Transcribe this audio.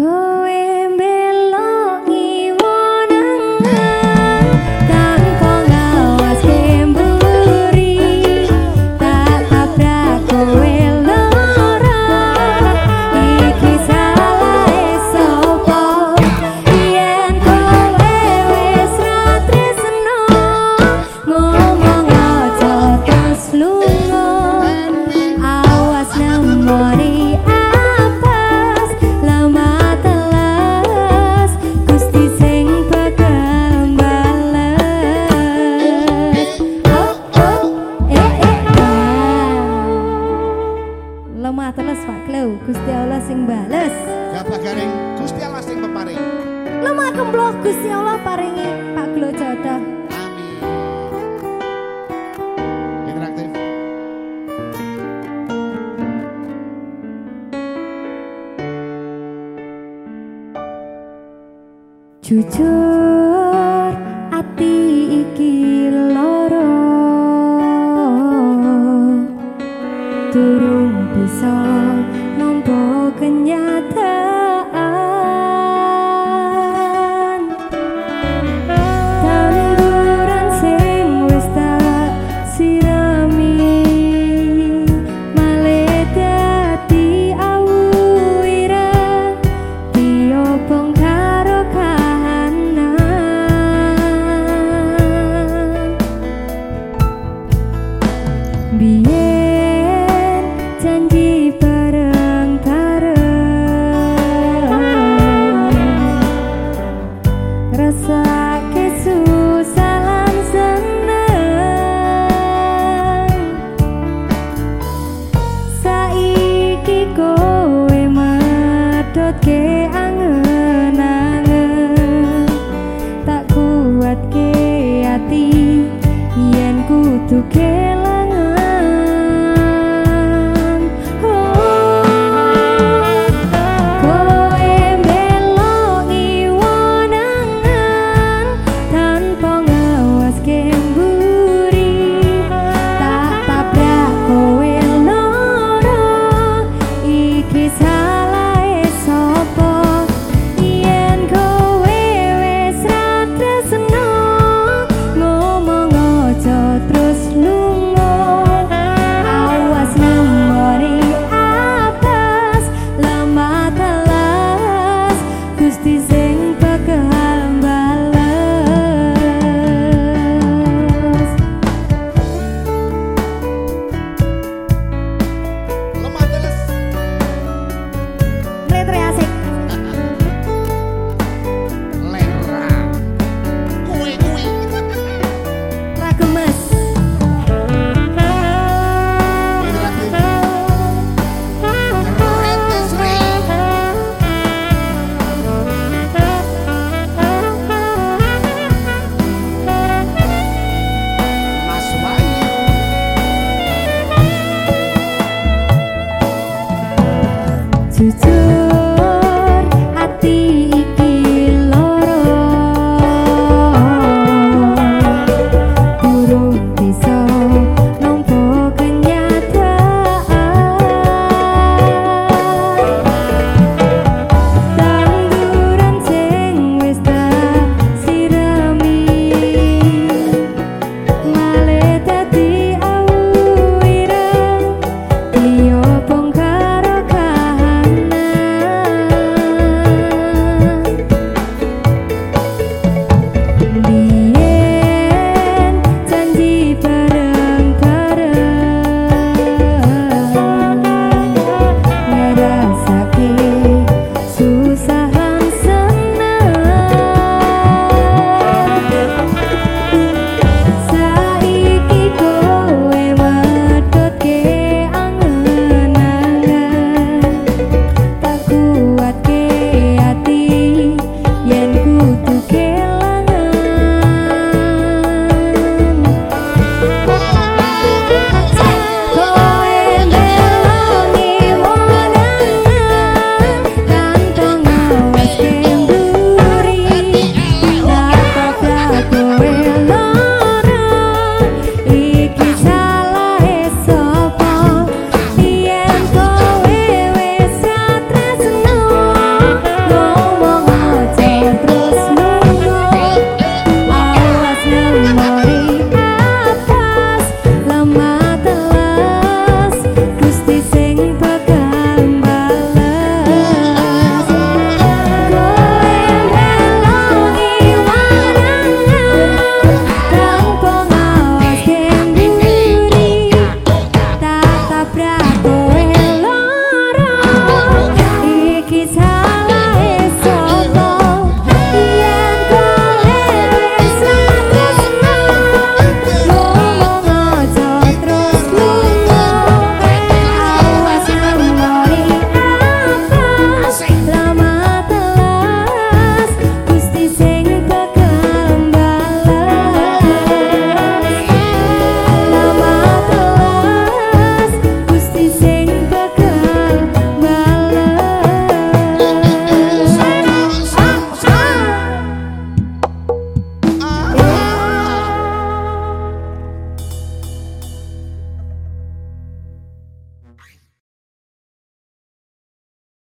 could pagaring Gusti Allah sing peparing. Lemah kemploh Gusti Allah paringi Pak Glo jodoh. Amin. Interaktif. Jujur ati iki loro Turun bisa nampa kenyata. Ngedot ke angen, angen Tak kuat ke hati Yen kutu kelam kemas